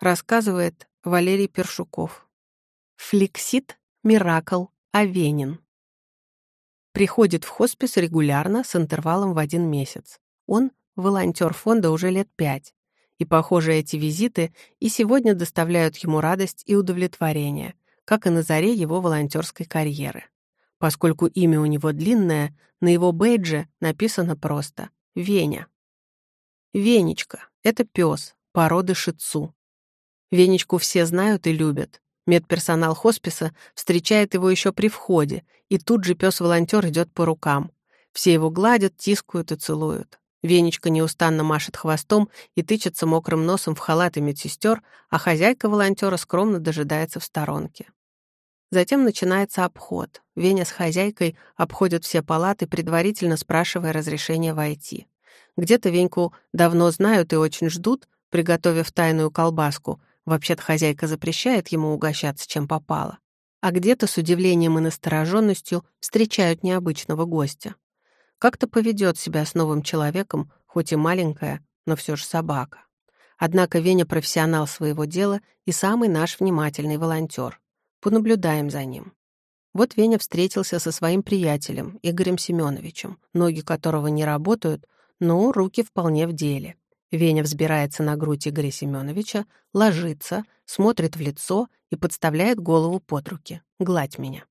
рассказывает Валерий Першуков. Флексит Миракл Авенин. Приходит в хоспис регулярно с интервалом в один месяц. Он волонтер фонда уже лет пять. И, похоже, эти визиты и сегодня доставляют ему радость и удовлетворение, как и на заре его волонтерской карьеры. Поскольку имя у него длинное, на его бейдже написано просто «Веня». Венечка — это пес породы шицу. Венечку все знают и любят. Медперсонал хосписа встречает его еще при входе, и тут же пес-волонтер идет по рукам. Все его гладят, тискают и целуют. Венечка неустанно машет хвостом и тычется мокрым носом в халаты медсестер, а хозяйка волонтера скромно дожидается в сторонке. Затем начинается обход. Веня с хозяйкой обходят все палаты, предварительно спрашивая разрешения войти. Где-то Веньку давно знают и очень ждут, приготовив тайную колбаску. Вообще-то хозяйка запрещает ему угощаться, чем попало. А где-то с удивлением и настороженностью встречают необычного гостя. Как-то поведет себя с новым человеком, хоть и маленькая, но все же собака. Однако Веня профессионал своего дела и самый наш внимательный волонтер. Понаблюдаем за ним. Вот Веня встретился со своим приятелем, Игорем Семеновичем, ноги которого не работают, но руки вполне в деле. Веня взбирается на грудь Игоря Семеновича, ложится, смотрит в лицо и подставляет голову под руки. «Гладь меня».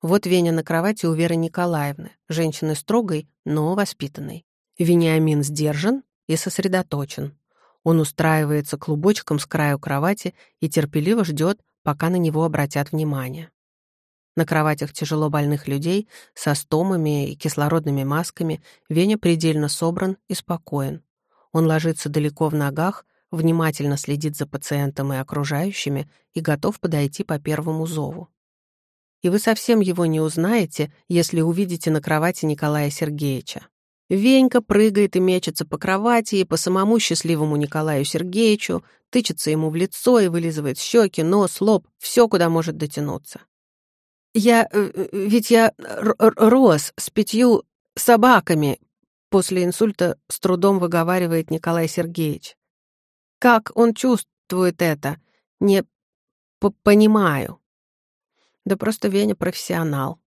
Вот Веня на кровати у Веры Николаевны, женщины строгой, но воспитанной. Вениамин сдержан и сосредоточен. Он устраивается клубочком с краю кровати и терпеливо ждет, пока на него обратят внимание. На кроватях тяжело больных людей со стомами и кислородными масками Веня предельно собран и спокоен. Он ложится далеко в ногах, внимательно следит за пациентом и окружающими и готов подойти по первому зову и вы совсем его не узнаете, если увидите на кровати Николая Сергеевича. Венька прыгает и мечется по кровати и по самому счастливому Николаю Сергеевичу, тычется ему в лицо и вылизывает щеки, нос, лоб, все, куда может дотянуться. «Я... Э, э, ведь я рос с пятью собаками», после инсульта с трудом выговаривает Николай Сергеевич. «Как он чувствует это? Не понимаю». Да просто Веня профессионал.